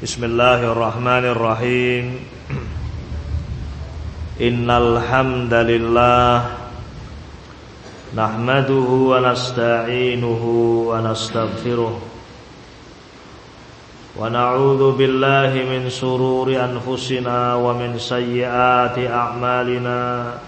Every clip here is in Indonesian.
Bismillahirrahmanirrahim. Innal hamdalillah nahmaduhu wa nasta'inuhu wa nastaghfiruh wa na'udzu billahi min shururi anfusina wa min sayyiati a'malina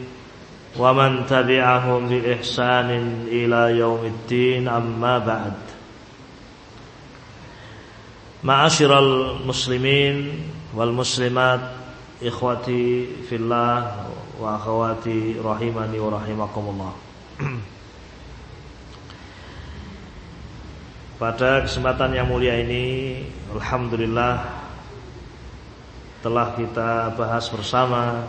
ومن تبعهم بإحسان إلى يوم الدين أما بعد معاشر المسلمين والمسلمات إخوتي في الله وأخواتي رحمني ورحمكم الله Pada kesempatan yang mulia ini Alhamdulillah Telah kita bahas bersama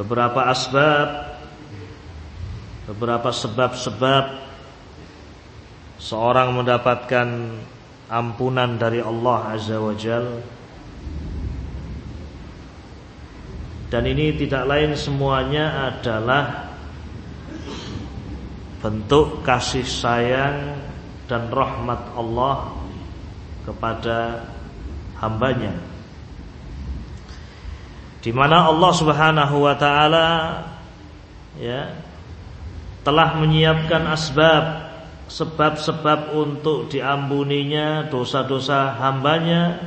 beberapa asbab beberapa sebab-sebab seorang mendapatkan ampunan dari Allah Azza wa Jal. Dan ini tidak lain semuanya adalah bentuk kasih sayang dan rahmat Allah kepada hambanya di mana Allah Subhanahu wa taala ya telah menyiapkan asbab sebab-sebab untuk diampuninya dosa-dosa hambanya.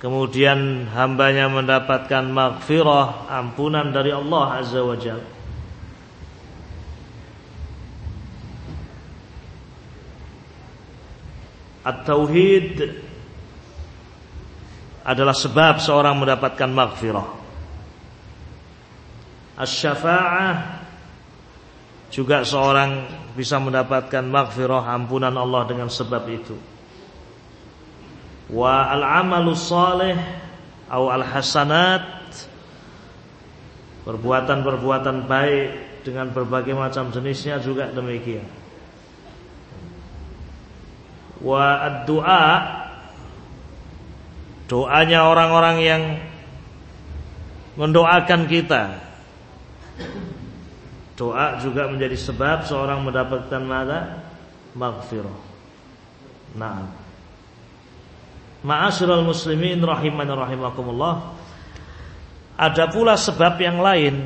Kemudian hambanya mendapatkan maghfirah ampunan dari Allah Azza wa Jalla. At-tauhid adalah sebab seorang mendapatkan maghfirah. Asy-syafa'ah juga seorang bisa mendapatkan maghfirah ampunan Allah dengan sebab itu. Wa al-amalu salih atau al-hasanat perbuatan-perbuatan baik dengan berbagai macam jenisnya juga demikian. Wa ad-du'a Doanya orang-orang yang mendoakan kita. Doa juga menjadi sebab seorang mendapatkan mada maghfirah. Nah. Ma'asyiral muslimin rahiman rahimakumullah. Ada pula sebab yang lain.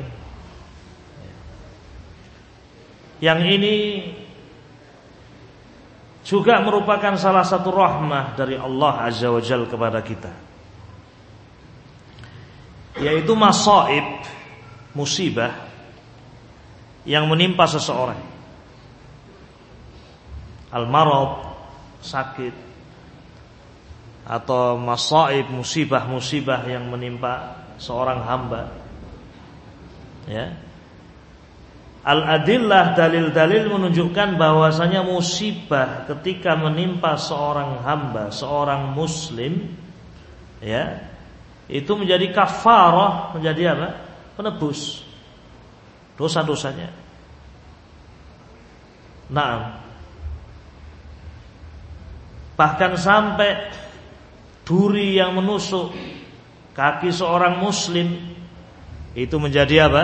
Yang ini juga merupakan salah satu rahmah dari Allah Azza wa Jal kepada kita. Yaitu masaib musibah yang menimpa seseorang. Al-marad sakit atau masaib musibah-musibah yang menimpa seorang hamba. Ya Al-adillah dalil-dalil menunjukkan bahwasanya musibah ketika menimpa seorang hamba, seorang muslim ya, itu menjadi kafarah, menjadi apa? penebus dosa-dosanya. Nah, bahkan sampai duri yang menusuk kaki seorang muslim itu menjadi apa?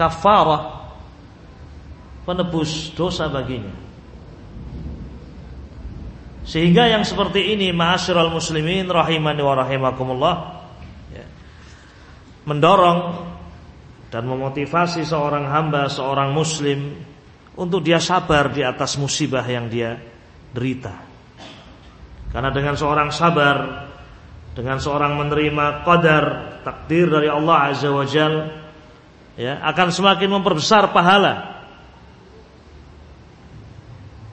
kafarah penebus dosa baginya. Sehingga yang seperti ini ma'asyiral muslimin rahimani wa rahimakumullah ya, mendorong dan memotivasi seorang hamba, seorang muslim untuk dia sabar di atas musibah yang dia derita. Karena dengan seorang sabar, dengan seorang menerima qadar, takdir dari Allah Azza wa Jal, ya, akan semakin memperbesar pahala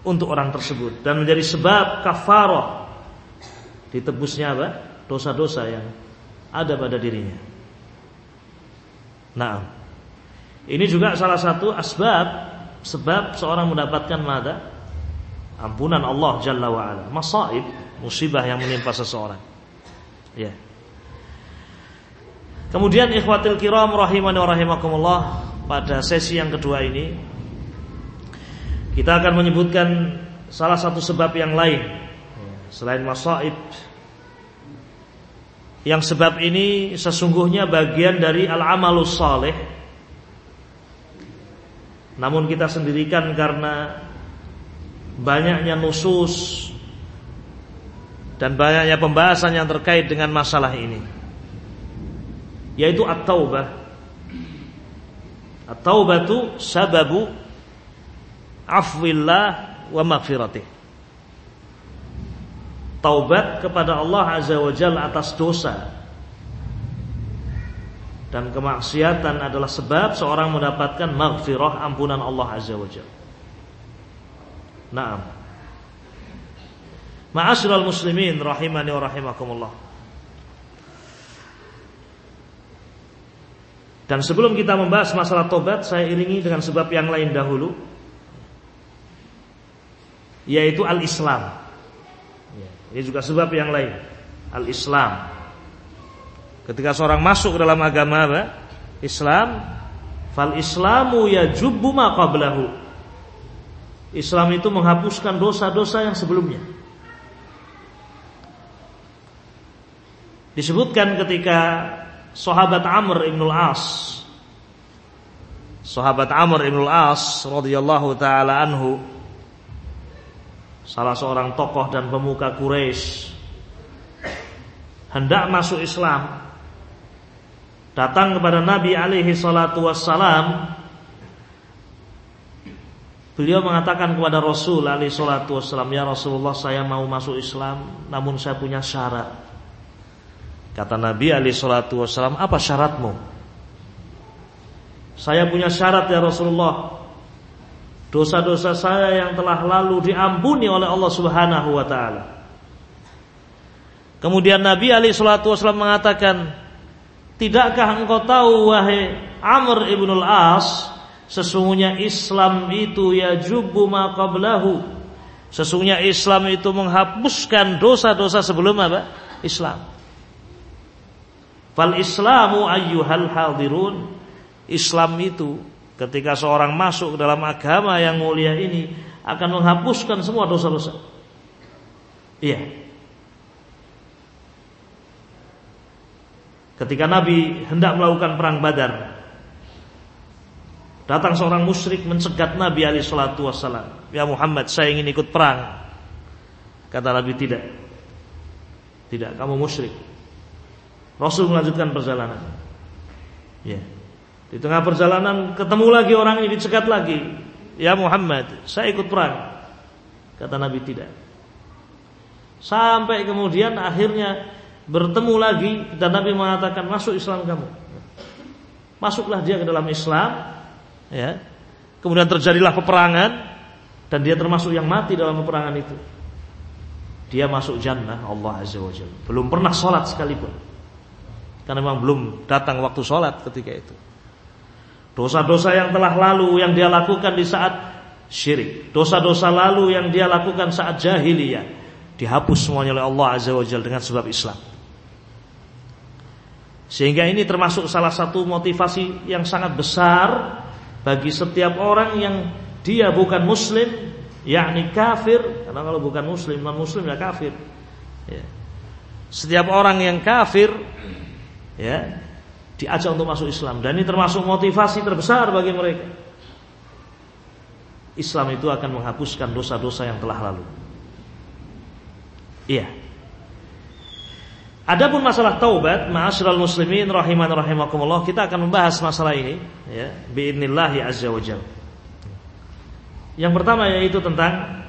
untuk orang tersebut dan menjadi sebab kafarah ditebusnya apa? dosa-dosa yang ada pada dirinya. Nah, ini juga salah satu asbab sebab seorang mendapatkan mada ampunan Allah Jalla wa ala. Masaib, musibah yang menimpa seseorang. Ya. Kemudian ikhwatil kiram rahimani wa rahimakumullah pada sesi yang kedua ini kita akan menyebutkan salah satu sebab yang lain selain masaib yang sebab ini sesungguhnya bagian dari al-amalus saleh. Namun kita sendirikan karena banyaknya nusus dan banyaknya pembahasan yang terkait dengan masalah ini. Yaitu at-taubah. At-taubatu sababu afwillah wa maghfiratih taubat kepada Allah Azza wa Jalla atas dosa dan kemaksiatan adalah sebab seorang mendapatkan maghfirah ampunan Allah Azza wa Jalla. Naam. Ma'asyiral muslimin rahimani wa rahimakumullah. Dan sebelum kita membahas masalah tobat, saya iringi dengan sebab yang lain dahulu, yaitu al-Islam. Ini juga sebab yang lain. Al-Islam. Ketika seorang masuk dalam agama apa? Islam, fal Islamu yajubbu ma qablahu. Islam itu menghapuskan dosa-dosa yang sebelumnya. Disebutkan ketika sahabat Amr ibn al-As Sahabat Amr ibn al-As radhiyallahu taala anhu salah seorang tokoh dan pemuka Quraisy. Hendak masuk Islam. Datang kepada Nabi alaihi salatu wassalam. Beliau mengatakan kepada Rasul alaihi salatu wassalam Ya Rasulullah saya mau masuk Islam Namun saya punya syarat. Kata Nabi alaihi salatu wassalam Apa syaratmu? Saya punya syarat ya Rasulullah dosa-dosa saya yang telah lalu diampuni oleh Allah Subhanahu wa taala. Kemudian Nabi Ali salatu wasallam mengatakan, "Tidakkah engkau tahu wahai Amr ibn al-As, sesungguhnya Islam itu ya jubbu ma qablahu." Sesungguhnya Islam itu menghapuskan dosa-dosa sebelum apa? Islam. Fal Islamu ayyuhal hadirun. Islam itu Ketika seorang masuk ke dalam agama yang mulia ini akan menghapuskan semua dosa-dosa. Iya. Ketika Nabi hendak melakukan perang Badar, datang seorang musyrik mencegat Nabi alaihi salatu wasallam. "Ya Muhammad, saya ingin ikut perang." Kata Nabi, "Tidak. Tidak, kamu musyrik." Rasul melanjutkan perjalanan. Ya. Di tengah perjalanan ketemu lagi orang ini dicegat lagi. Ya Muhammad, saya ikut perang. Kata Nabi tidak. Sampai kemudian akhirnya bertemu lagi dan Nabi mengatakan masuk Islam kamu. Masuklah dia ke dalam Islam, ya. Kemudian terjadilah peperangan dan dia termasuk yang mati dalam peperangan itu. Dia masuk jannah Allah Azza wa Jalla. Belum pernah sholat sekalipun. Karena memang belum datang waktu sholat ketika itu. Dosa-dosa yang telah lalu yang dia lakukan di saat syirik. Dosa-dosa lalu yang dia lakukan saat jahiliyah. Dihapus semuanya oleh Allah Azza wa Jalla dengan sebab Islam. Sehingga ini termasuk salah satu motivasi yang sangat besar bagi setiap orang yang dia bukan muslim, yakni kafir, karena kalau bukan muslim, non muslim ya kafir. Ya. Setiap orang yang kafir ya diajak untuk masuk Islam dan ini termasuk motivasi terbesar bagi mereka. Islam itu akan menghapuskan dosa-dosa yang telah lalu. Iya. Adapun masalah taubat, ma'asyiral muslimin rahiman rahimakumullah, kita akan membahas masalah ini ya, biidznillah azza wajalla. Yang pertama yaitu tentang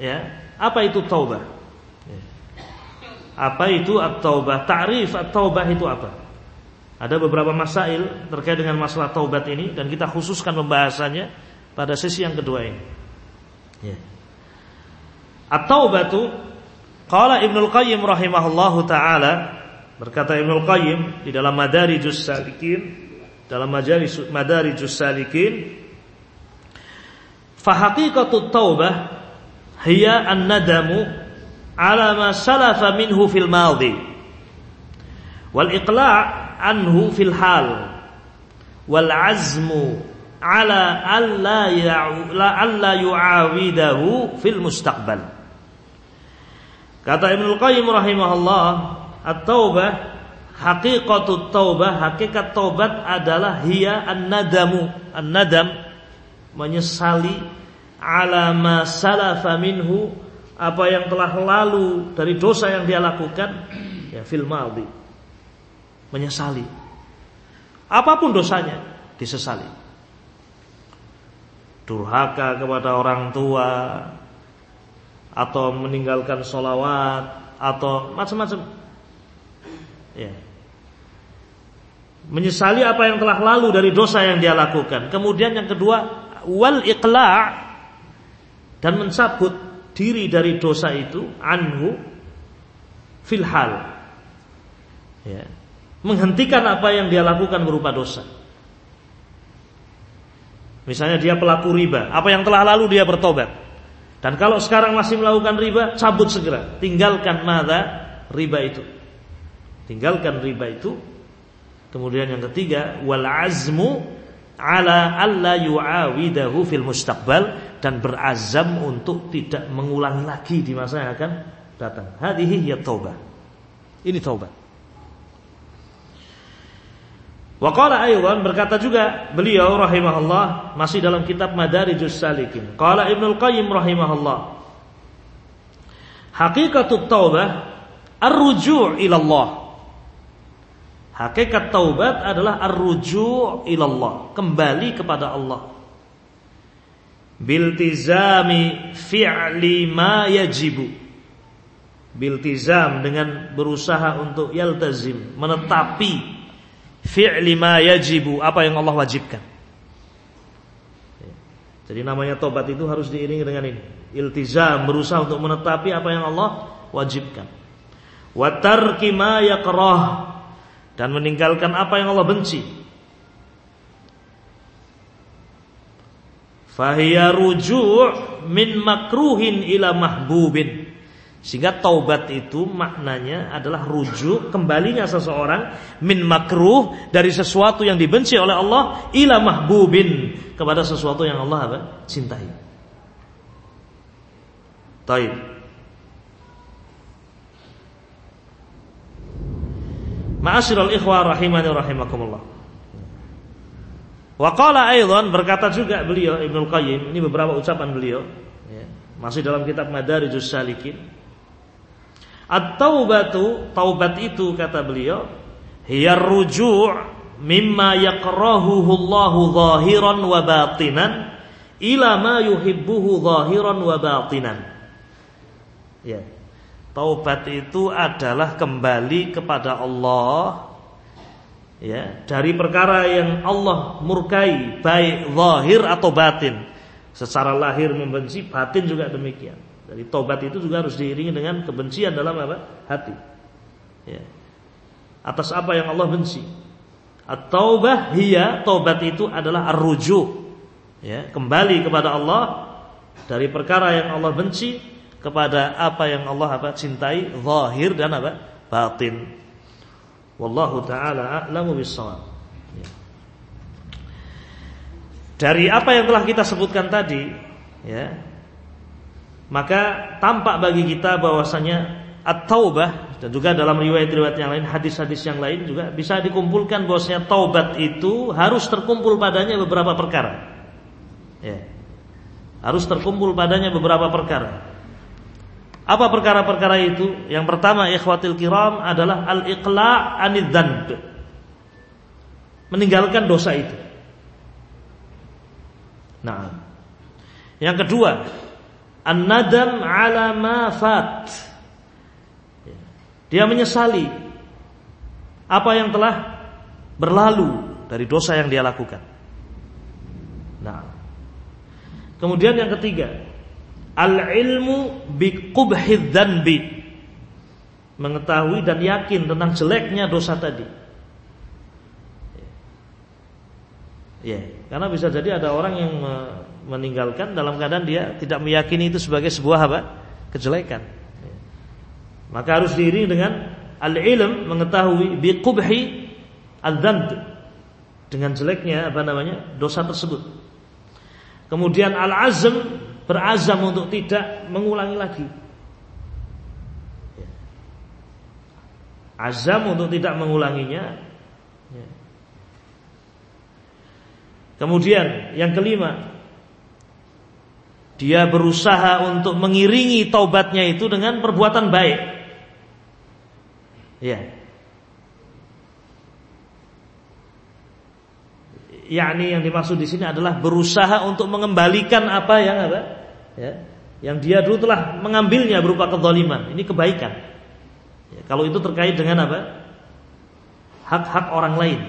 ya, apa itu taubah? Ya. Apa itu at-taubah? Ta'rif at-taubah itu apa? Ada beberapa masail terkait dengan masalah taubat ini dan kita khususkan pembahasannya pada sesi yang kedua ini. Ya. At-taubatu qala Ibnu Qayyim rahimahullahu taala berkata Ibnu Qayyim di dalam Madarijus Salikin dalam Madarijus Salikin fahaqiqatut taubah hiya an-nadamu ala ma salafa minhu fil madhi wal iqla' anhu fil hal. Wal azmu ala alla ya'la alla yu'awidahu fil mustaqbal. Kata Ibnu Qayyim rahimahullah at-taubah haqiqatut taubah hakikat taubat adalah hiya an-nadamu. An-nadam menyesali ala ma salafa minhu apa yang telah lalu dari dosa yang dia lakukan ya fil madhi menyesali. Apa pun dosanya disesali. Durhaka kepada orang tua atau meninggalkan solawat atau macam-macam. Ya. Menyesali apa yang telah lalu dari dosa yang dia lakukan. Kemudian yang kedua wal iqla' dan mencabut diri dari dosa itu anhu filhal ya. Menghentikan apa yang dia lakukan berupa dosa misalnya dia pelaku riba apa yang telah lalu dia bertobat dan kalau sekarang masih melakukan riba cabut segera tinggalkan mada riba itu tinggalkan riba itu kemudian yang ketiga wal azmu ala alla yu'awidahu fil mustaqbal dan berazam untuk tidak mengulangi lagi di masa yang akan datang. Hadhihi ya taubah. Ini taubat. Wa qala aywan berkata juga beliau rahimahullah masih dalam kitab Madarijus Salikin. Qala Ibnu Qayyim rahimahullah. Hakikatut taubah ar-ruju' ila Allah Hakikat taubat adalah ar-ruju' ilallah, kembali kepada Allah. Biltizami fi'li ma yajibu. Biltizam dengan berusaha untuk yaltazim, menetapi fi'li ma yajibu, apa yang Allah wajibkan. Jadi namanya tobat itu harus diiringi dengan ini. Iltizam berusaha untuk menetapi apa yang Allah wajibkan. Wa tarki ma yakrah dan meninggalkan apa yang Allah benci. Fahiya ruju' min makruhin ila mahbubin. Sehingga taubat itu maknanya adalah rujuk kembalinya seseorang min makruh dari sesuatu yang dibenci oleh Allah ila mahbubin kepada sesuatu yang Allah apa? cintai. Taib. Ma'asyiral ikhwah rahimani rahimakumullah. Wa qala aidan berkata juga beliau Ibnu Qayyim, ini beberapa ucapan beliau ya, masih dalam kitab Madarijus Salikin. At-taubatu, taubat itu kata beliau, hiya ruju' mimma yakrahuhu Allahu zahiran wa batinan ila ma yuhibbuhu zahiran wa batinan. Ya. Taubat itu adalah kembali kepada Allah ya, dari perkara yang Allah murkai baik zahir atau batin. Secara lahir membenci, batin juga demikian. Jadi taubat itu juga harus diiringi dengan kebencian dalam apa? hati. Ya. Atas apa yang Allah benci. At-taubah hiya taubat itu adalah ar-ruju. Ya, kembali kepada Allah dari perkara yang Allah benci kepada apa yang Allah apa cintai zahir dan apa batin wallahu taala a'lamu bissawab ya. dari apa yang telah kita sebutkan tadi ya maka tampak bagi kita bahwasanya at-taubah dan juga dalam riwayat-riwayat yang lain hadis-hadis yang lain juga bisa dikumpulkan bahwasanya taubat itu harus terkumpul padanya beberapa perkara ya harus terkumpul padanya beberapa perkara apa perkara-perkara itu? Yang pertama ikhwatil kiram adalah al-iqla' anid. Meninggalkan dosa itu. Nah. Yang kedua, an-nadam 'ala ma fat. Dia menyesali apa yang telah berlalu dari dosa yang dia lakukan. Nah. Kemudian yang ketiga, Al-ilmu biqubhid dzanbi. Mengetahui dan yakin tentang jeleknya dosa tadi. Ya, karena bisa jadi ada orang yang meninggalkan dalam keadaan dia tidak meyakini itu sebagai sebuah apa? kejelekan. Maka harus diiringi dengan al-ilm mengetahui biqubhi al-dzanb dengan jeleknya apa namanya? dosa tersebut. Kemudian al-azm berazam untuk tidak mengulangi lagi. Azam untuk tidak mengulanginya. Ya. Kemudian yang kelima, dia berusaha untuk mengiringi taubatnya itu dengan perbuatan baik. Ya. yakni yang dimaksud di sini adalah berusaha untuk mengembalikan apa yang apa? Ya, yang dia dulu telah mengambilnya berupa kezaliman. Ini kebaikan. Ya, kalau itu terkait dengan apa? Hak-hak orang lain.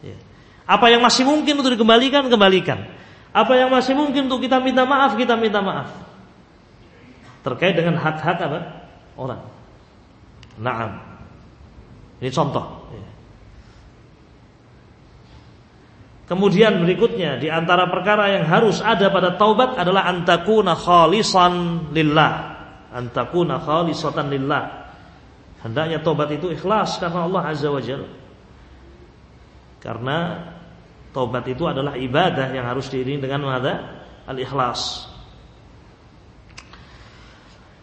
Ya. Apa yang masih mungkin untuk dikembalikan, kembalikan. Apa yang masih mungkin untuk kita minta maaf, kita minta maaf. Terkait dengan hak-hak apa? Orang. Naam. Ini contoh. Ya. Kemudian berikutnya di antara perkara yang harus ada pada taubat adalah antakuna khalisan lillah. Antakuna khalisatan lillah. Hendaknya taubat itu ikhlas karena Allah Azza wa Jalla. Karena taubat itu adalah ibadah yang harus diiringi dengan mada al-ikhlas.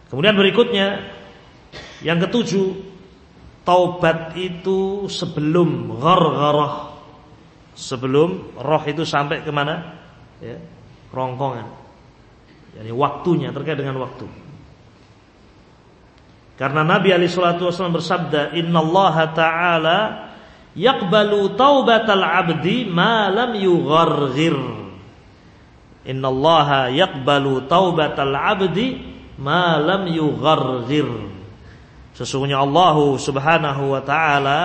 Kemudian berikutnya yang ketujuh, taubat itu sebelum ghargharah sebelum roh itu sampai ke mana? Ya, rongkongan. Jadi waktunya terkait dengan waktu. Karena Nabi Shallallahu Wasallam bersabda, Allah Taala yakbalu taubatal abdi malam yughargir. Inna Allah yakbalu taubatal abdi malam yughargir. Sesungguhnya Allah Subhanahu wa taala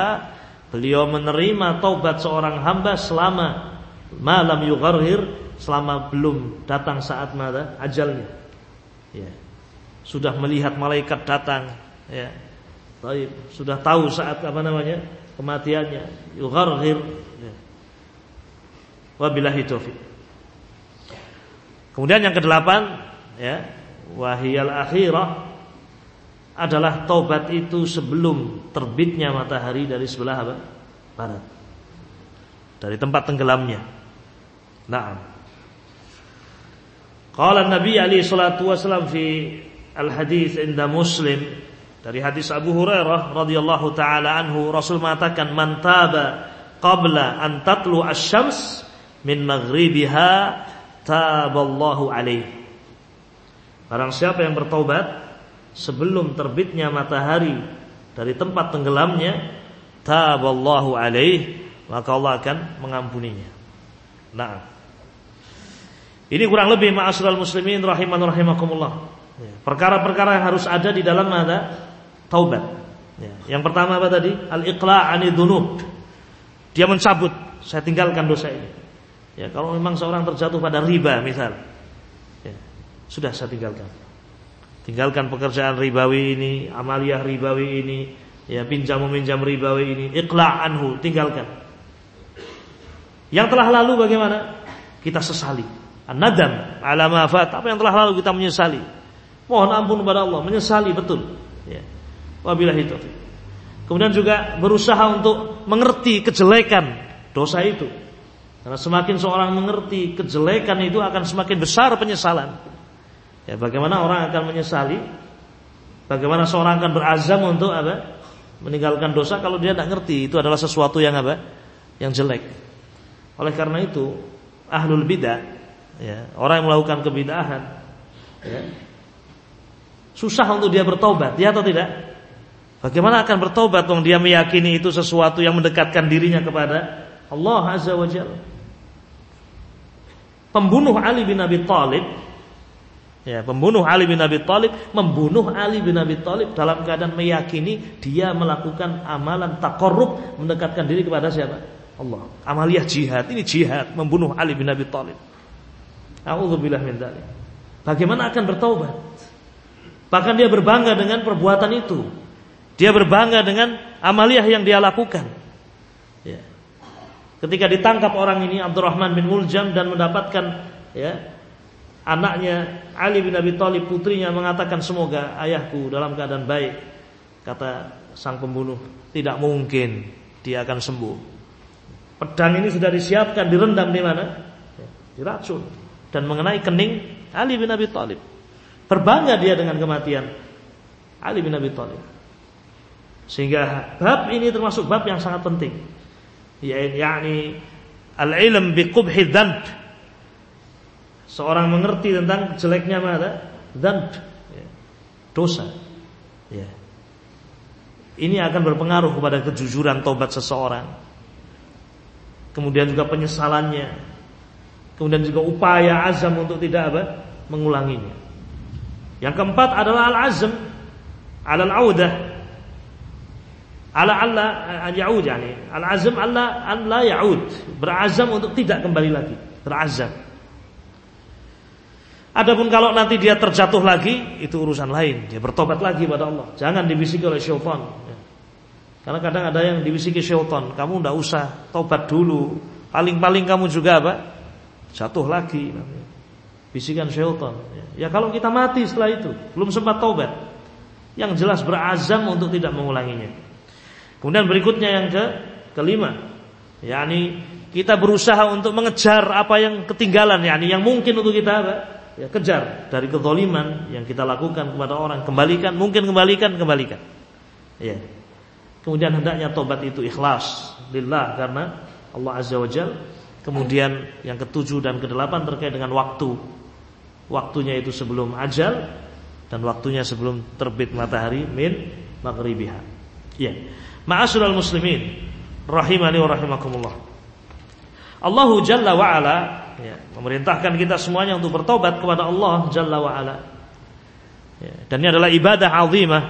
Beliau menerima taubat seorang hamba selama malam yugharhir selama belum datang saat mana ajalnya. Ya. Sudah melihat malaikat datang, ya. Taib, sudah tahu saat apa namanya? Kematiannya. Yugharhir. Ya. Wabillahi taufik. Kemudian yang kedelapan, ya, wahiyal akhirah adalah taubat itu sebelum terbitnya matahari dari sebelah apa? barat. Dari tempat tenggelamnya. Naam. Qala Nabi Ali salatu wasallam fi al-hadis inda Muslim dari hadis Abu Hurairah radhiyallahu taala anhu Rasul mengatakan man taba qabla an tatlu asy-syams min maghribiha taballahu alaihi. Barang siapa yang bertaubat sebelum terbitnya matahari dari tempat tenggelamnya taballahu alaih maka Allah akan mengampuninya. Nah. Ini kurang lebih ma'asyiral muslimin rahiman rahimakumullah. Ya, perkara-perkara yang harus ada di dalam ada taubat. Ya, yang pertama apa tadi? Al-iqla' anidunub. Dia mencabut, saya tinggalkan dosa ini. Ya, kalau memang seorang terjatuh pada riba misal. Ya, sudah saya tinggalkan. Tinggalkan pekerjaan ribawi ini, amaliyah ribawi ini, ya pinjam meminjam ribawi ini, ikhla anhu, tinggalkan. Yang telah lalu bagaimana? Kita sesali. An-nadam ala mafat, apa yang telah lalu kita menyesali. Mohon ampun kepada Allah, menyesali betul. Ya. Wabillahi taufiq. Kemudian juga berusaha untuk mengerti kejelekan dosa itu. Karena semakin seorang mengerti kejelekan itu akan semakin besar penyesalan. Ya, bagaimana orang akan menyesali? Bagaimana seorang akan berazam untuk apa? Meninggalkan dosa kalau dia tidak ngerti itu adalah sesuatu yang apa? Yang jelek. Oleh karena itu, ahlul bidah, ya, orang yang melakukan kebidahan, ya, susah untuk dia bertobat, ya atau tidak? Bagaimana akan bertobat kalau dia meyakini itu sesuatu yang mendekatkan dirinya kepada Allah Azza wa Jalla? Pembunuh Ali bin Abi Thalib Ya, pembunuh Ali bin Abi Thalib membunuh Ali bin Abi Thalib dalam keadaan meyakini dia melakukan amalan takorup mendekatkan diri kepada siapa? Allah. Amaliyah jihad, ini jihad membunuh Ali bin Abi Thalib. Auzubillah min dzalik. Bagaimana akan bertaubat? Bahkan dia berbangga dengan perbuatan itu. Dia berbangga dengan amaliyah yang dia lakukan. Ya. Ketika ditangkap orang ini Abdurrahman bin Muljam dan mendapatkan ya anaknya Ali bin Abi Thalib putrinya mengatakan semoga ayahku dalam keadaan baik. Kata sang pembunuh, tidak mungkin dia akan sembuh. Pedang ini sudah disiapkan direndam di mana? Ya, diracun dan mengenai kening Ali bin Abi Thalib. Berbangga dia dengan kematian Ali bin Abi Thalib. Sehingga bab ini termasuk bab yang sangat penting yakni al-ilm bi qubhi dzanb. Seorang mengerti tentang jeleknya mana? Dzanb. Ya. Dosa. Ya. Ini akan berpengaruh kepada kejujuran tobat seseorang. Kemudian juga penyesalannya. Kemudian juga upaya azam untuk tidak apa? mengulanginya. Yang keempat adalah al-azm al-audah ala alla an yaud yani. Al azam alla an la yaud. Berazam untuk tidak kembali lagi. Berazam. Adapun kalau nanti dia terjatuh lagi itu urusan lain. Dia bertobat lagi pada Allah. Jangan dibisiki oleh syaitan. Ya. karena kadang ada yang dibisiki syaitan. Kamu ndak usah tobat dulu. Paling-paling kamu juga apa? Jatuh lagi. Bisikan syaitan. Ya. ya kalau kita mati setelah itu belum sempat tobat. Yang jelas berazam untuk tidak mengulanginya Kemudian berikutnya yang ke kelima, yakni kita berusaha untuk mengejar apa yang ketinggalan, yakni yang mungkin untuk kita apa? Ya, kejar dari kezaliman yang kita lakukan kepada orang, kembalikan, mungkin kembalikan, kembalikan. Ya. Kemudian hendaknya tobat itu ikhlas lillah karena Allah Azza wa Jal. Kemudian yang ketujuh dan kedelapan terkait dengan waktu. Waktunya itu sebelum ajal dan waktunya sebelum terbit matahari min maghribiha. Ya. Ma'asyiral muslimin rahimani wa rahimakumullah. Allahu Jalla wa ala ya, memerintahkan kita semuanya untuk bertobat kepada Allah Jalla wa ala. Ya, dan ini adalah ibadah azimah.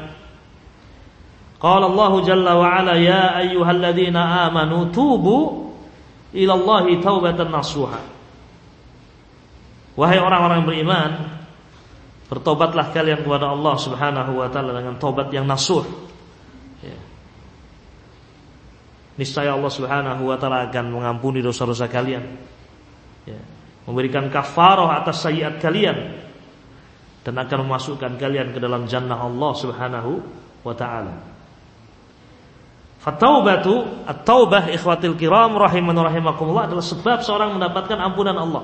Qala Allah Jalla wa ala ya ayyuhalladzina amanu tubu ila Allah taubatan nasuha. Wahai orang-orang beriman, bertobatlah kalian kepada Allah Subhanahu wa taala dengan tobat yang nasuh niscaya Allah Subhanahu wa taala akan mengampuni dosa-dosa kalian. Ya, memberikan kafarah atas sayiat kalian dan akan memasukkan kalian ke dalam jannah Allah Subhanahu wa taala. Fataubatu at-taubah ikhwatil kiram rahiman rahimakumullah adalah sebab seorang mendapatkan ampunan Allah.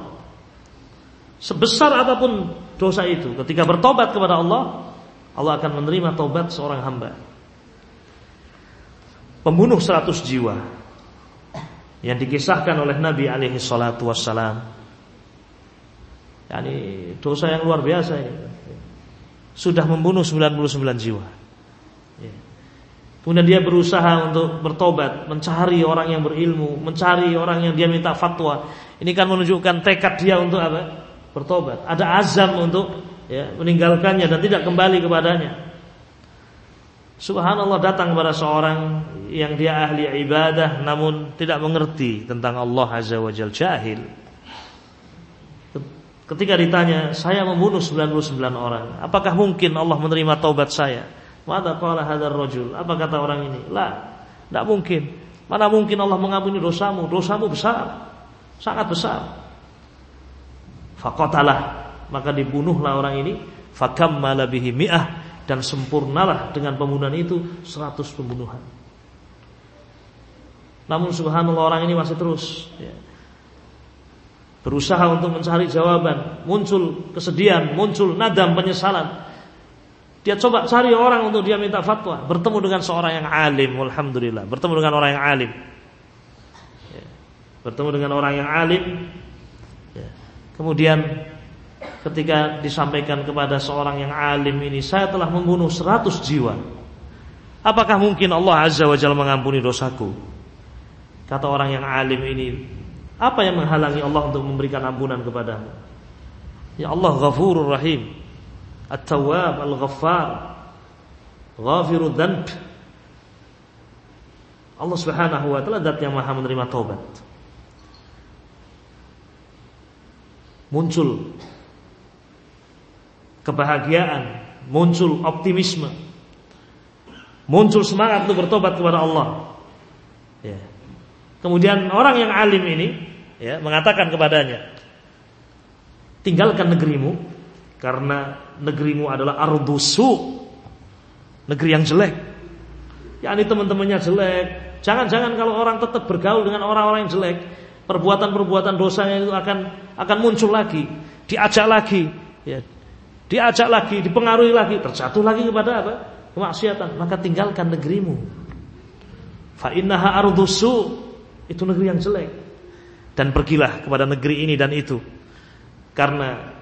Sebesar apa pun dosa itu, ketika bertobat kepada Allah, Allah akan menerima taubat seorang hamba pembunuh 100 jiwa yang dikisahkan oleh Nabi alaihi salatu wassalam. Yani dosa yang luar biasa ini. Sudah membunuh 99 jiwa. Ya. Kemudian dia berusaha untuk bertobat, mencari orang yang berilmu, mencari orang yang dia minta fatwa. Ini kan menunjukkan tekad dia untuk apa? Bertobat. Ada azam untuk ya, meninggalkannya dan tidak kembali kepadanya. Subhanallah datang kepada seorang yang dia ahli ibadah namun tidak mengerti tentang Allah Azza wa Jal jahil. Ketika ditanya, saya membunuh 99 orang, apakah mungkin Allah menerima taubat saya? Mata qala hadzal rajul? Apa kata orang ini? La, tidak mungkin. Mana mungkin Allah mengampuni dosamu? Dosamu besar, sangat besar. Fakotalah, maka dibunuhlah orang ini. Fakamma bihi mi'ah dan sempurnalah dengan pembunuhan itu 100 pembunuhan. Namun subhanallah orang ini masih terus ya, berusaha untuk mencari jawaban, muncul kesedihan, muncul nadam penyesalan. Dia coba cari orang untuk dia minta fatwa, bertemu dengan seorang yang alim, alhamdulillah, bertemu dengan orang yang alim. Ya, bertemu dengan orang yang alim. Ya, kemudian ketika disampaikan kepada seorang yang alim ini saya telah membunuh seratus jiwa. Apakah mungkin Allah Azza wa Jalla mengampuni dosaku? Kata orang yang alim ini apa yang menghalangi Allah untuk memberikan ampunan kepadamu? Ya Allah ghafurur rahim. At-tawwab al-ghaffar. Ghafirud dhanb. Allah Subhanahu wa taala zat yang Maha menerima taubat. Muncul kebahagiaan, muncul optimisme, muncul semangat untuk bertobat kepada Allah. Ya. Kemudian orang yang alim ini ya mengatakan kepadanya, tinggalkan negerimu karena negerimu adalah ardusu, negeri yang jelek. Ya ini teman-temannya jelek. Jangan-jangan kalau orang tetap bergaul dengan orang-orang yang jelek, perbuatan-perbuatan dosanya itu akan akan muncul lagi, diajak lagi, ya. Diajak lagi, dipengaruhi lagi, terjatuh lagi kepada apa? Kemaksiatan. Maka tinggalkan negerimu. Fa innaha ardusu, itu negeri yang jelek. Dan pergilah kepada negeri ini dan itu. Karena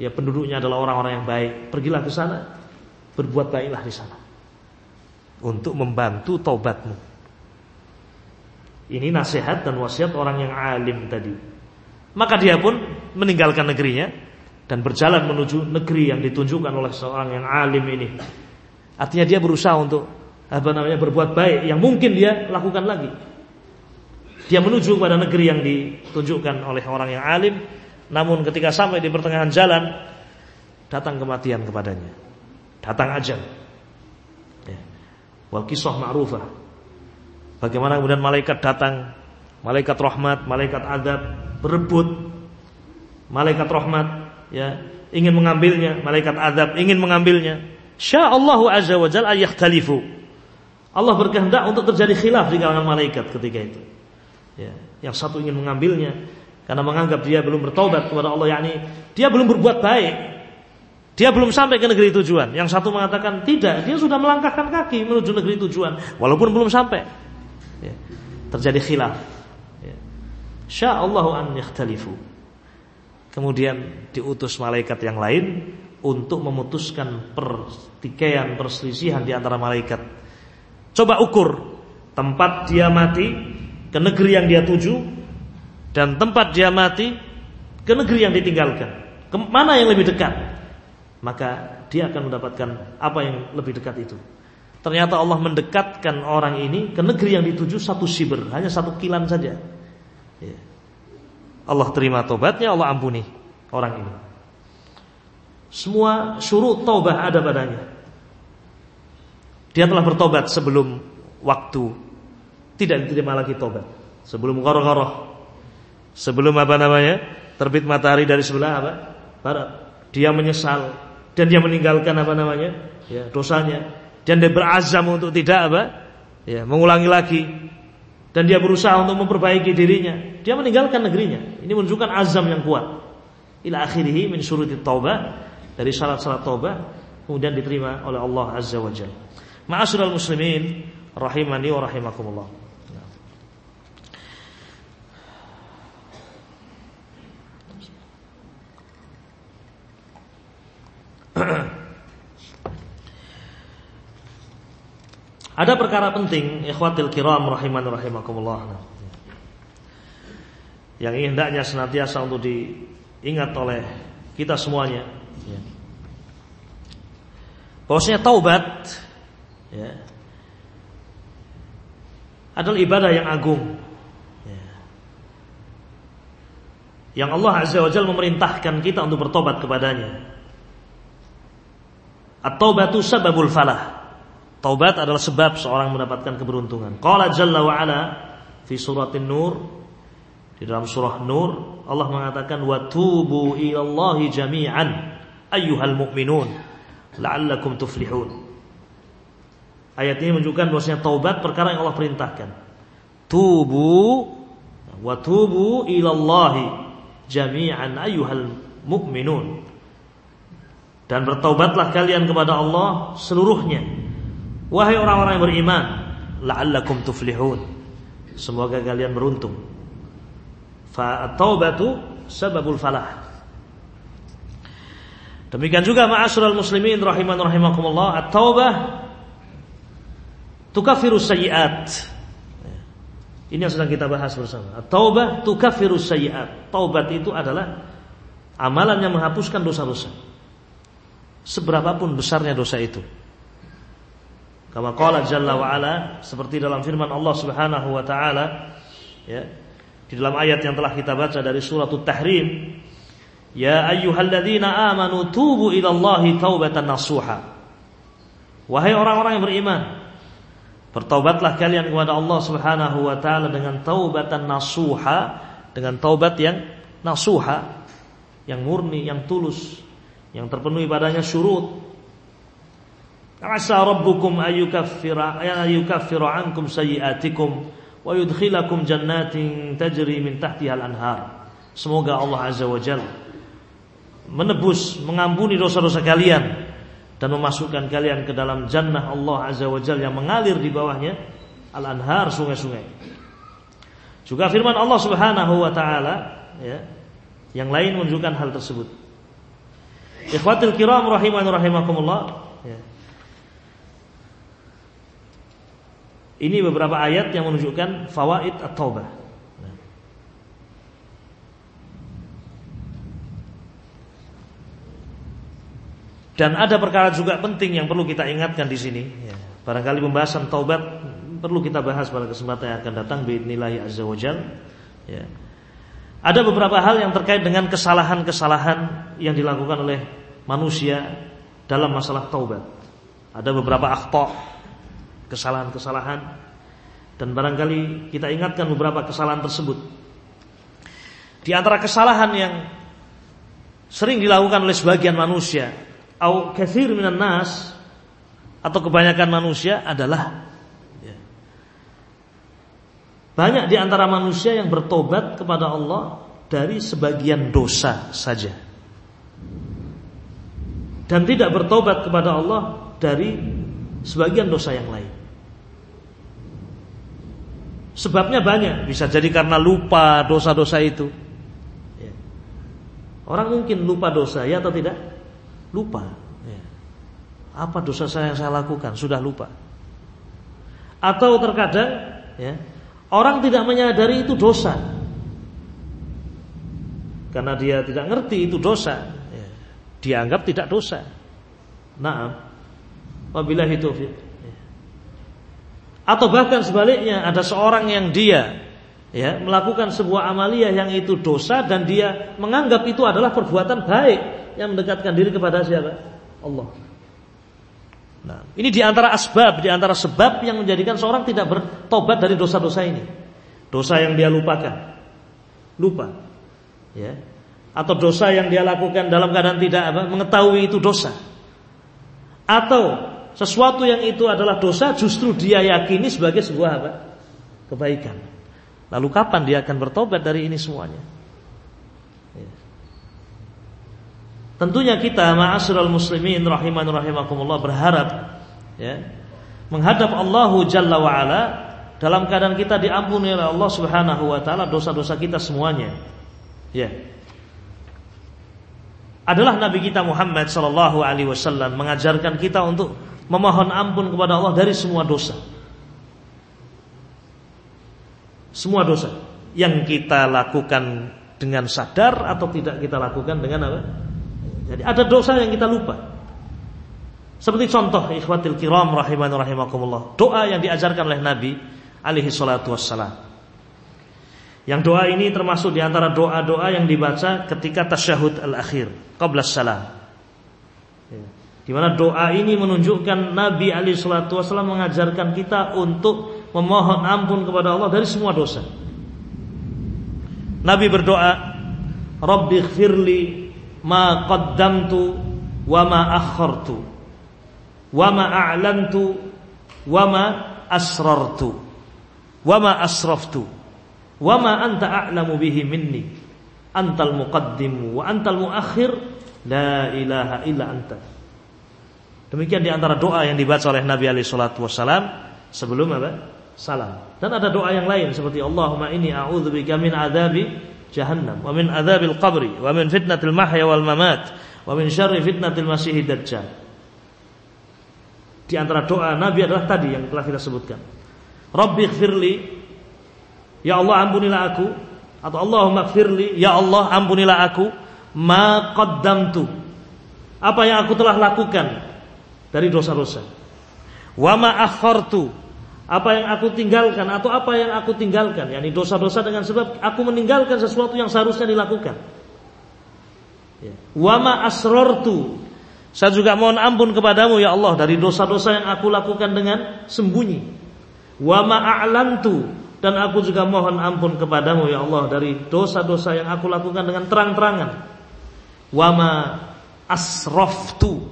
ya penduduknya adalah orang-orang yang baik. Pergilah ke sana, berbuat baiklah di sana. Untuk membantu taubatmu. Ini nasihat dan wasiat orang yang alim tadi. Maka dia pun meninggalkan negerinya dan berjalan menuju negeri yang ditunjukkan oleh seorang yang alim ini. Artinya dia berusaha untuk apa namanya berbuat baik yang mungkin dia lakukan lagi. Dia menuju kepada negeri yang ditunjukkan oleh orang yang alim namun ketika sampai di pertengahan jalan datang kematian kepadanya. Datang ajal. Ya. Wal kisah ma'rufah. Bagaimana kemudian malaikat datang, malaikat rahmat, malaikat adab berebut. Malaikat rahmat ya ingin mengambilnya, malaikat adab ingin mengambilnya. Sya Allahu azza wa jalla ayakhtalifu. Allah berkehendak untuk terjadi khilaf di kalangan malaikat ketika itu. Ya, yang satu ingin mengambilnya, karena menganggap dia belum bertobat kepada Allah yakni dia belum berbuat baik dia belum sampai ke negeri tujuan yang satu mengatakan tidak dia sudah melangkahkan kaki menuju negeri tujuan walaupun belum sampai ya. terjadi khilaf ya. sya'allahu an yakhtalifu kemudian diutus malaikat yang lain untuk memutuskan pertikaian perselisihan di antara malaikat coba ukur tempat dia mati ke negeri yang dia tuju dan tempat dia mati ke negeri yang ditinggalkan. Ke mana yang lebih dekat? Maka dia akan mendapatkan apa yang lebih dekat itu. Ternyata Allah mendekatkan orang ini ke negeri yang dituju satu siber, hanya satu kilan saja. Allah terima tobatnya, Allah ampuni orang ini. Semua syurut taubah ada padanya. Dia telah bertobat sebelum waktu tidak diterima lagi tobat. Sebelum goroh-goroh Sebelum apa namanya? Terbit matahari dari sebelah apa? Barat. Dia menyesal dan dia meninggalkan apa namanya? Ya, dosanya. Dan dia berazam untuk tidak apa? Ya, mengulangi lagi. Dan dia berusaha untuk memperbaiki dirinya. Dia meninggalkan negerinya. Ini menunjukkan azam yang kuat. Ila akhirih min syuruti taubah dari syarat-syarat taubah kemudian diterima oleh Allah Azza wa Jalla. Ma'asyiral muslimin rahimani wa rahimakumullah. Ada perkara penting ikhwatil kiram rahiman rahimakumullah. Yang hendaknya senantiasa untuk diingat oleh kita semuanya. Ya. Bahwasanya taubat ya, adalah ibadah yang agung. Ya. Yang Allah Azza wa Jalla memerintahkan kita untuk bertobat kepadanya. At-taubatu sababul falah. Taubat adalah sebab seorang mendapatkan keberuntungan. Qala jalla wa ala fi suratin Nur di dalam surah Nur Allah mengatakan wa tubu ilallahi jami'an ayyuhal mu'minun la'allakum tuflihun. Ayat ini menunjukkan bahwasanya taubat perkara yang Allah perintahkan. Tubu wa tubu ilallahi jami'an ayyuhal mu'minun dan bertaubatlah kalian kepada Allah seluruhnya. Wahai orang-orang yang beriman, la'allakum tuflihun. Semoga kalian beruntung. Fa taubatu sababul falah. Demikian juga ma'asyiral muslimin rahiman rahimakumullah, at-taubah tukaffiru sayyi'at. Ini yang sedang kita bahas bersama. At-taubah tukaffiru. Taubat itu adalah amalan yang menghapuskan dosa-dosa seberapapun besarnya dosa itu. Kama qala jalla wa ala seperti dalam firman Allah Subhanahu wa taala ya di dalam ayat yang telah kita baca dari surat At-Tahrim Ya ayyuhalladzina amanu tubu ila Allahi taubatan nasuha Wahai orang-orang yang beriman Bertaubatlah kalian kepada Allah Subhanahu wa taala dengan taubatan nasuha, dengan taubat yang nasuha, yang murni, yang tulus, yang terpenuhi padanya syurut. Asa rabbukum ayyukaffira ayyukaffira ankum sayyi'atikum wa yudkhilakum jannatin tajri min tahtiha al-anhar. Semoga Allah Azza wa Jalla menebus, mengampuni dosa-dosa kalian dan memasukkan kalian ke dalam jannah Allah Azza wa Jalla yang mengalir di bawahnya al-anhar sungai-sungai. Juga firman Allah Subhanahu wa taala ya, yang lain menunjukkan hal tersebut. Ikhwatul kiram rahiman rahimakumullah ya. Ini beberapa ayat yang menunjukkan fawaid at-taubah. Dan ada perkara juga penting yang perlu kita ingatkan di sini. Ya. Barangkali pembahasan taubat perlu kita bahas pada kesempatan yang akan datang biidznillah azza wajal. Ya. Ada beberapa hal yang terkait dengan kesalahan-kesalahan yang dilakukan oleh manusia dalam masalah taubat. Ada beberapa akhta, kesalahan-kesalahan dan barangkali kita ingatkan beberapa kesalahan tersebut. Di antara kesalahan yang sering dilakukan oleh sebagian manusia au kathir minan nas atau kebanyakan manusia adalah ya, banyak di antara manusia yang bertobat kepada Allah dari sebagian dosa saja dan tidak bertobat kepada Allah dari sebagian dosa yang lain. Sebabnya banyak, bisa jadi karena lupa dosa-dosa itu. Ya. Orang mungkin lupa dosa ya atau tidak? Lupa. Ya. Apa dosa saya yang saya lakukan? Sudah lupa. Atau terkadang ya, orang tidak menyadari itu dosa. Karena dia tidak ngerti itu dosa. Ya. Dianggap tidak dosa. Nah, Wabillahi taufiq. Atau bahkan sebaliknya ada seorang yang dia ya melakukan sebuah amalia yang itu dosa dan dia menganggap itu adalah perbuatan baik yang mendekatkan diri kepada siapa? Allah. Nah, ini di antara asbab, di antara sebab yang menjadikan seorang tidak bertobat dari dosa-dosa ini. Dosa yang dia lupakan, lupa, ya, atau dosa yang dia lakukan dalam keadaan tidak apa, mengetahui itu dosa, atau sesuatu yang itu adalah dosa justru dia yakini sebagai sebuah apa? kebaikan. Lalu kapan dia akan bertobat dari ini semuanya? Tentunya kita ma'asyiral muslimin rahiman rahimakumullah berharap ya menghadap Allah Jalla wa ala dalam keadaan kita diampuni oleh Allah Subhanahu wa taala dosa-dosa kita semuanya. Ya. Adalah Nabi kita Muhammad sallallahu alaihi wasallam mengajarkan kita untuk memohon ampun kepada Allah dari semua dosa. Semua dosa yang kita lakukan dengan sadar atau tidak kita lakukan dengan apa? Jadi ada dosa yang kita lupa. Seperti contoh ikhwatil kiram rahiman rahimakumullah. Doa yang diajarkan oleh Nabi alaihi salatu wassalam. Yang doa ini termasuk di antara doa-doa yang dibaca ketika tasyahud al-akhir, qabla salam. Di mana doa ini menunjukkan Nabi alaihi salatu wassalam mengajarkan kita untuk memohon ampun kepada Allah dari semua dosa. Nabi berdoa, Rabbi khfirli ma qaddamtu wa ma akhartu wa ma a'lantu wa ma asrartu wa ma asraftu wa ma anta a'lamu bihi minni antal muqaddim wa antal muakhir la ilaha illa anta demikian di antara doa yang dibaca oleh Nabi alaihi salatu wasalam sebelum apa salam dan ada doa yang lain seperti Allahumma inni a'udzubika min adzabi jahannam wa min adzabil qabri wa min fitnatil mahya wal mamat wa min syarri fitnatil masiihid dajjal. Di antara doa Nabi adalah tadi yang telah kita sebutkan. Rabbi ighfirli Ya Allah ampunilah aku atau Allahumma ighfirli ya Allah ampunilah aku ma qaddamtu apa yang aku telah lakukan dari dosa-dosa. Wa ma akhartu apa yang aku tinggalkan atau apa yang aku tinggalkan yakni dosa-dosa dengan sebab aku meninggalkan sesuatu yang seharusnya dilakukan ya. wama asrortu saya juga mohon ampun kepadamu ya Allah dari dosa-dosa yang aku lakukan dengan sembunyi wa ma'alantu dan aku juga mohon ampun kepadamu ya Allah dari dosa-dosa yang aku lakukan dengan terang-terangan wa ma asraftu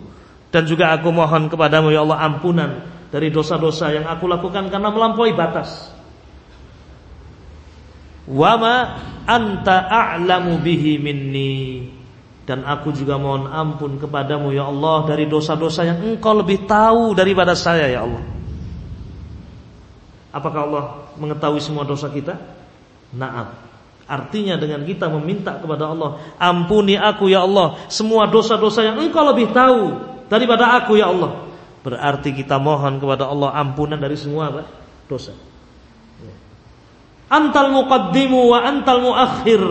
dan juga aku mohon kepadamu ya Allah ampunan dari dosa-dosa yang aku lakukan karena melampaui batas wa ma anta a'lamu bihi minni dan aku juga mohon ampun kepadamu ya Allah dari dosa-dosa yang engkau lebih tahu daripada saya ya Allah Apakah Allah mengetahui semua dosa kita? Naam. Artinya dengan kita meminta kepada Allah, ampuni aku ya Allah, semua dosa-dosa yang engkau lebih tahu daripada aku ya Allah. Berarti kita mohon kepada Allah ampunan dari semua apa? dosa. Antal muqaddimu wa antal muakhir.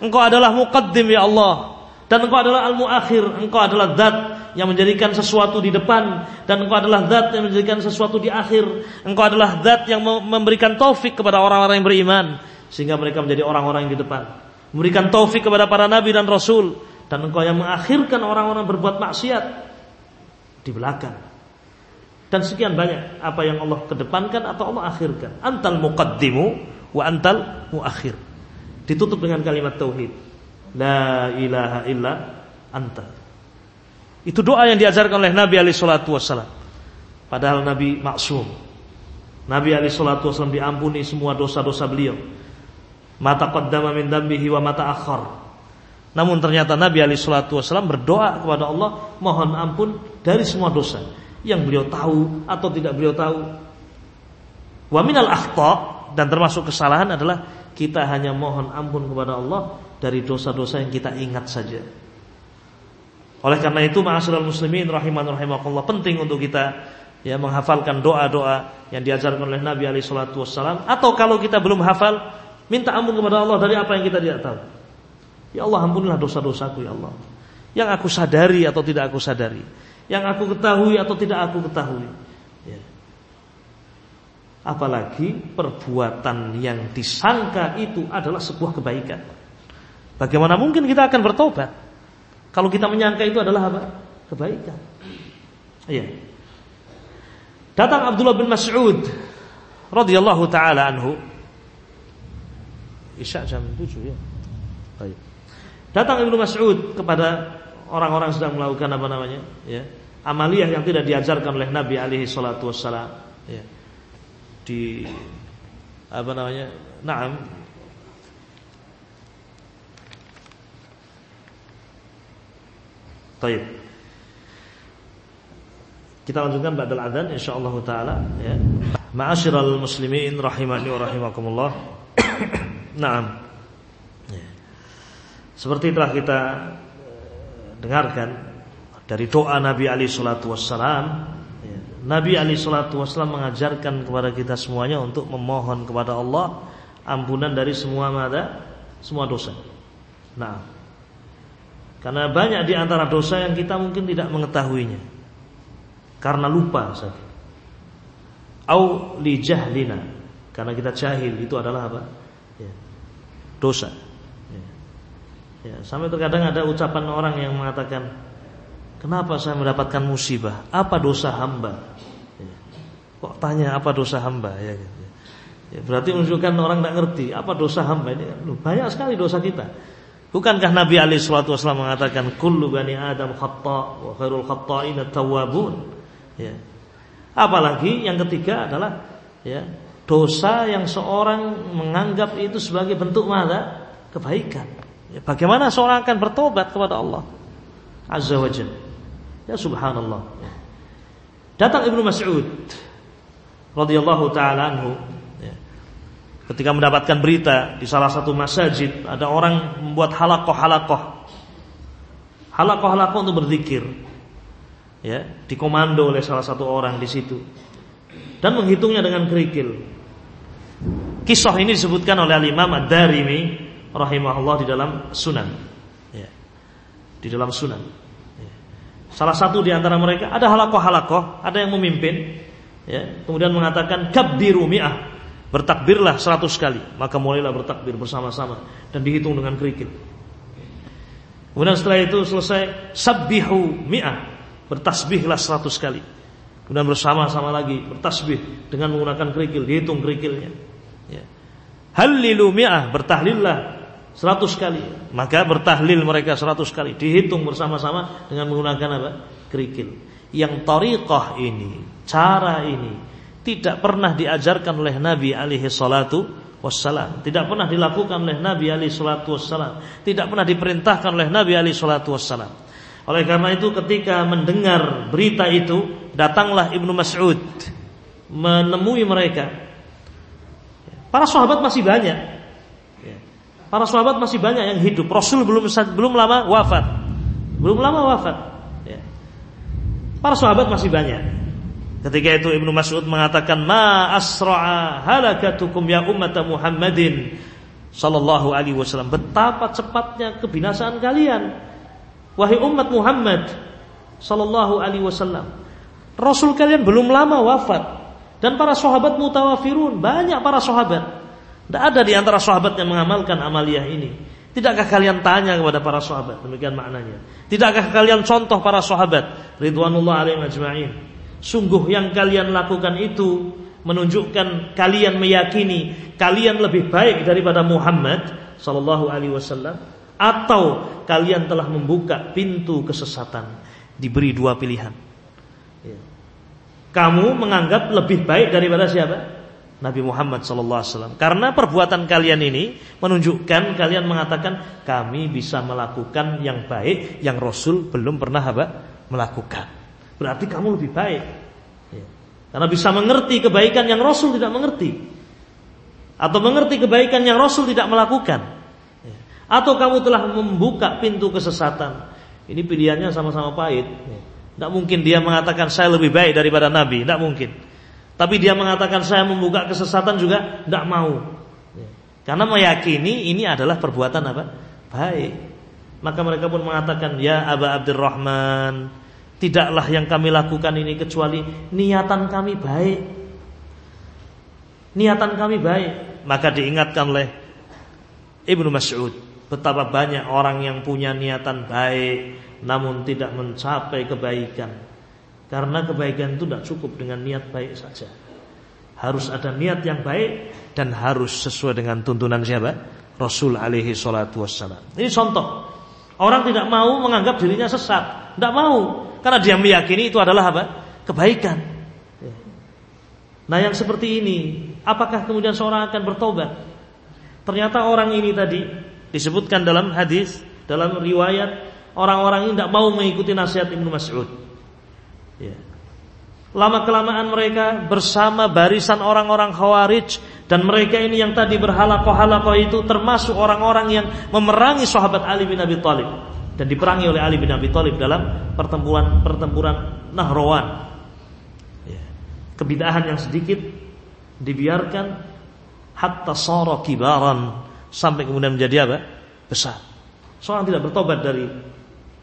Engkau adalah muqaddim ya Allah dan engkau adalah al-muakhir, engkau adalah zat yang menjadikan sesuatu di depan dan engkau adalah zat yang menjadikan sesuatu di akhir. Engkau adalah zat yang memberikan taufik kepada orang-orang yang beriman sehingga mereka menjadi orang-orang yang di depan. Memberikan taufik kepada para nabi dan rasul dan engkau yang mengakhirkan orang-orang berbuat maksiat di belakang. Dan sekian banyak apa yang Allah kedepankan atau Allah akhirkan. Antal muqaddimu wa antal muakhir. Ditutup dengan kalimat tauhid. La ilaha illa anta. Itu doa yang diajarkan oleh Nabi alaihi salatu wasallam. Padahal Nabi maksum. Nabi alaihi salatu wasallam diampuni semua dosa-dosa beliau. Mata qaddama min dambihi wa mata akhar. Namun ternyata Nabi alaihi salatu wasallam berdoa kepada Allah mohon ampun dari semua dosa yang beliau tahu atau tidak beliau tahu. Wa minal akhta dan termasuk kesalahan adalah kita hanya mohon ampun kepada Allah dari dosa-dosa yang kita ingat saja. Oleh karena itu ma'asyiral muslimin rahiman rahimakumullah penting untuk kita ya menghafalkan doa-doa yang diajarkan oleh Nabi alaihi salatu atau kalau kita belum hafal minta ampun kepada Allah dari apa yang kita tidak tahu. Ya Allah ampunilah dosa-dosaku ya Allah. Yang aku sadari atau tidak aku sadari, yang aku ketahui atau tidak aku ketahui. Ya. Apalagi perbuatan yang disangka itu adalah sebuah kebaikan. Bagaimana mungkin kita akan bertobat kalau kita menyangka itu adalah apa? Kebaikan. Iya. Datang Abdullah bin Mas'ud radhiyallahu taala anhu. Isya jam 7 ya. Baik. Datang Ibnu Mas'ud kepada orang-orang sedang melakukan apa namanya? Ya. Amaliyah yang tidak diajarkan oleh Nabi alaihi salatu wassalam, ya. Di apa namanya? Naam, Taib. Kita lanjutkan ba'dal adzan insyaallah taala ya. Ma'asyiral muslimin rahimani wa rahimakumullah. Naam. Ya. Seperti telah kita dengarkan dari doa Nabi Ali salatu wassalam ya. Nabi Ali salatu wassalam mengajarkan kepada kita semuanya untuk memohon kepada Allah ampunan dari semua mada semua dosa. Nah, karena banyak di antara dosa yang kita mungkin tidak mengetahuinya. Karena lupa saja. Au li jahlina. Karena kita jahil itu adalah apa? Ya. Dosa. Ya. Ya, sampai terkadang ada ucapan orang yang mengatakan, "Kenapa saya mendapatkan musibah? Apa dosa hamba?" Ya. Kok tanya apa dosa hamba ya, gitu. ya berarti menunjukkan orang tidak ngerti apa dosa hamba ini. Banyak sekali dosa kita. Bukankah Nabi Ali Shallallahu Wasallam mengatakan kullu bani Adam khata wa khairul khata'in tawabun. Ya. Apalagi yang ketiga adalah ya, dosa yang seorang menganggap itu sebagai bentuk mana? kebaikan. Ya, bagaimana seorang akan bertobat kepada Allah Azza wa. Ya subhanallah. Datang Ibnu Mas'ud radhiyallahu taala anhu Ketika mendapatkan berita di salah satu masjid ada orang membuat halakoh-halakoh. Halakoh-halakoh untuk berzikir. Ya, dikomando oleh salah satu orang di situ. Dan menghitungnya dengan kerikil. Kisah ini disebutkan oleh Al-Imam Ad-Darimi rahimahullah di dalam Sunan. Ya. Di dalam Sunan. Ya. Salah satu di antara mereka ada halakoh-halakoh, ada yang memimpin, ya, kemudian mengatakan kabdiru mi'ah Bertakbirlah seratus kali Maka mulailah bertakbir bersama-sama Dan dihitung dengan kerikil Kemudian setelah itu selesai Sabbihu mi'ah Bertasbihlah seratus kali Kemudian bersama-sama lagi bertasbih dengan menggunakan kerikil, dihitung kerikilnya. Ya. Halilu mi'ah, bertahlillah seratus kali. Maka bertahlil mereka seratus kali, dihitung bersama-sama dengan menggunakan apa? Kerikil. Yang tariqah ini, cara ini tidak pernah diajarkan oleh Nabi alaihi salatu wassalam. Tidak pernah dilakukan oleh Nabi alaihi salatu wassalam. Tidak pernah diperintahkan oleh Nabi alaihi salatu wassalam. Oleh karena itu ketika mendengar berita itu, datanglah Ibnu Mas'ud menemui mereka. Para sahabat masih banyak. Para sahabat masih banyak yang hidup. Rasul belum belum lama wafat. Belum lama wafat. Para sahabat masih banyak. Ketika itu Ibnu Mas'ud mengatakan ma asra'a halakatukum ya ummat Muhammadin sallallahu alaihi wasallam. Betapa cepatnya kebinasaan kalian wahai umat Muhammad sallallahu alaihi wasallam. Rasul kalian belum lama wafat dan para sahabat mutawafirun, banyak para sahabat. Tidak ada di antara sahabat yang mengamalkan amaliyah ini. Tidakkah kalian tanya kepada para sahabat? Demikian maknanya. Tidakkah kalian contoh para sahabat ridwanullah alaihim ajma'in? Sungguh yang kalian lakukan itu menunjukkan kalian meyakini kalian lebih baik daripada Muhammad sallallahu alaihi wasallam atau kalian telah membuka pintu kesesatan diberi dua pilihan ya. kamu menganggap lebih baik daripada siapa Nabi Muhammad wasallam karena perbuatan kalian ini menunjukkan kalian mengatakan kami bisa melakukan yang baik yang Rasul belum pernah apa melakukan berarti kamu lebih baik. Ya. Karena bisa mengerti kebaikan yang Rasul tidak mengerti. Atau mengerti kebaikan yang Rasul tidak melakukan. Ya. Atau kamu telah membuka pintu kesesatan. Ini pilihannya sama-sama pahit. Tidak ya. mungkin dia mengatakan saya lebih baik daripada Nabi. Tidak mungkin. Tapi dia mengatakan saya membuka kesesatan juga tidak mau. Karena meyakini ini adalah perbuatan apa? Baik. Maka mereka pun mengatakan ya Aba Abdurrahman Tidaklah yang kami lakukan ini kecuali niatan kami baik. Niatan kami baik. Maka diingatkan oleh Ibnu Mas'ud betapa banyak orang yang punya niatan baik namun tidak mencapai kebaikan. Karena kebaikan itu tidak cukup dengan niat baik saja. Harus ada niat yang baik dan harus sesuai dengan tuntunan siapa? Rasul alaihi salatu wassalam. Ini contoh. Orang tidak mau menganggap dirinya sesat. Tidak mau. Karena dia meyakini itu adalah apa? Kebaikan. Nah yang seperti ini, apakah kemudian seorang akan bertobat? Ternyata orang ini tadi disebutkan dalam hadis, dalam riwayat orang-orang ini tidak mau mengikuti nasihat Ibnu Mas'ud. Ya. Lama kelamaan mereka bersama barisan orang-orang Khawarij dan mereka ini yang tadi berhalakoh-halakoh itu termasuk orang-orang yang memerangi sahabat Ali bin Abi Thalib dan diperangi oleh Ali bin Abi Thalib dalam pertempuran pertempuran Nahrawan. Ya. Kebidahan yang sedikit dibiarkan hatta sara kibaran sampai kemudian menjadi apa? besar. Seorang tidak bertobat dari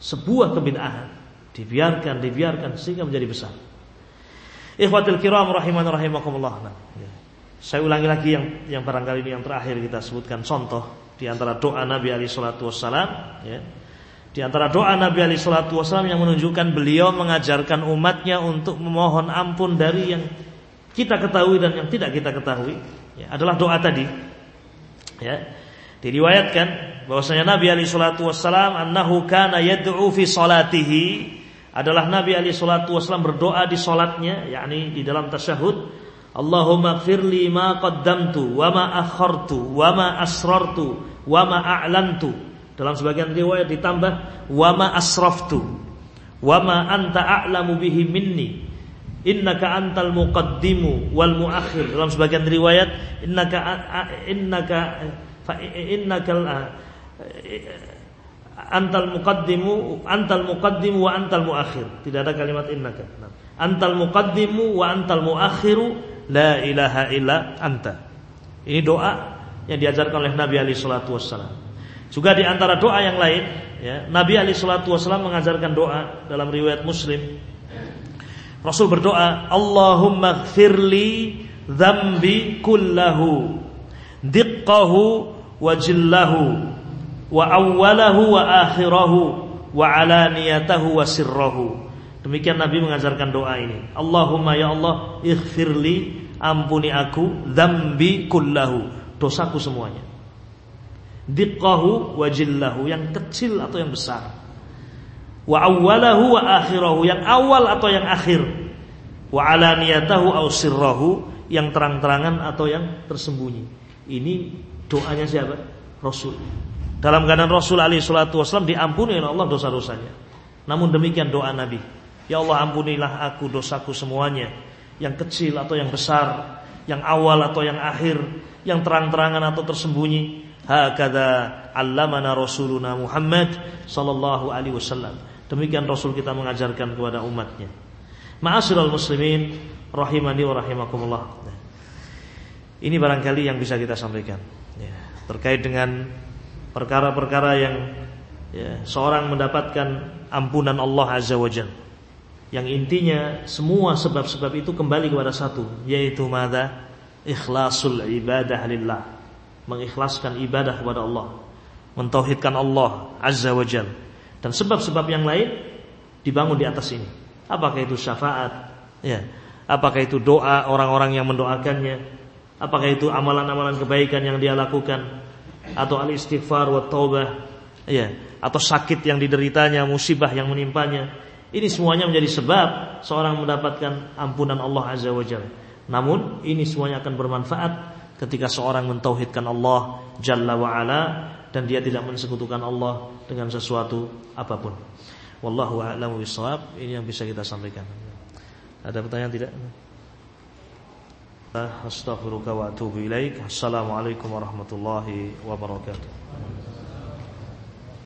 sebuah kebidahan, dibiarkan, dibiarkan sehingga menjadi besar. Ikhwatul kiram rahiman rahimakumullah. Nah, ya. Saya ulangi lagi yang yang barangkali ini yang terakhir kita sebutkan contoh di antara doa Nabi alaihi salatu wassalam ya di antara doa Nabi Ali Shallallahu Wasallam yang menunjukkan beliau mengajarkan umatnya untuk memohon ampun dari yang kita ketahui dan yang tidak kita ketahui ya, adalah doa tadi. Ya, diriwayatkan bahwasanya Nabi Ali Shallallahu Wasallam annahu kana yad'u fi salatihi adalah Nabi Ali Shallallahu Wasallam berdoa di solatnya, yakni di dalam tasyahud. Allahumma firli ma qaddamtu wa ma akhartu wa ma asrartu wa ma a'lantu dalam sebagian riwayat ditambah wama asraftu wama anta a'lamu bihi minni innaka antal muqaddimu wal muakhir dalam sebagian riwayat innaka innaka fa innaka antal muqaddimu antal muqaddimu wa antal muakhir. Tidak ada kalimat innaka. Antal muqaddimu wa antal muakhiru la ilaha illa anta. Ini doa yang diajarkan oleh Nabi alaihi salatu wassalam. Juga di antara doa yang lain, ya, Nabi Ali Shallallahu Wasallam mengajarkan doa dalam riwayat Muslim. Rasul berdoa, Allahumma firli dzambi kullahu, diqqahu wa jillahu, wa awwalahu wa akhirahu, wa alaniyatahu wa sirrahu. Demikian Nabi mengajarkan doa ini. Allahumma ya Allah, ighfirli, ampuni aku, dzambi kullahu, dosaku semuanya. Diqqahu wa jillahu, yang kecil atau yang besar. Wa awwalahu wa akhirahu, yang awal atau yang akhir. Wa alaniyatahu au sirrahu, yang terang-terangan atau yang tersembunyi. Ini doanya siapa? Rasul. Dalam keadaan Rasul alaihi salatu wasallam diampuni oleh Allah dosa-dosanya. Namun demikian doa Nabi. Ya Allah ampunilah aku dosaku semuanya. Yang kecil atau yang besar. Yang awal atau yang akhir. Yang terang-terangan atau tersembunyi. Hakada allamana Rasuluna Muhammad sallallahu alaihi wasallam. Demikian Rasul kita mengajarkan kepada umatnya. Ma'asyiral muslimin rahimani wa rahimakumullah. Ini barangkali yang bisa kita sampaikan ya, terkait dengan perkara-perkara yang ya, seorang mendapatkan ampunan Allah Azza wa Jal. Yang intinya semua sebab-sebab itu kembali kepada satu, yaitu mada ikhlasul ibadah lillah. Mengikhlaskan ibadah kepada Allah, mentauhidkan Allah Azza wa Jal. Dan sebab-sebab yang lain dibangun di atas ini. Apakah itu syafaat, ya. Apakah itu doa orang-orang yang mendoakannya? Apakah itu amalan-amalan kebaikan yang dia lakukan? Atau al istighfar wa taubah. Ya atau sakit yang dideritanya musibah yang menimpanya. Ini semuanya menjadi sebab seorang mendapatkan ampunan Allah azza wajalla namun ini semuanya akan bermanfaat ketika seorang mentauhidkan Allah jalla wa ala dan dia tidak mensekutukan Allah dengan sesuatu apa pun. Wallahu a'lamu bissawab. Ini yang bisa kita sampaikan. Ada pertanyaan tidak Astaghfiruka wa atubu ilaik. Assalamualaikum warahmatullahi wabarakatuh.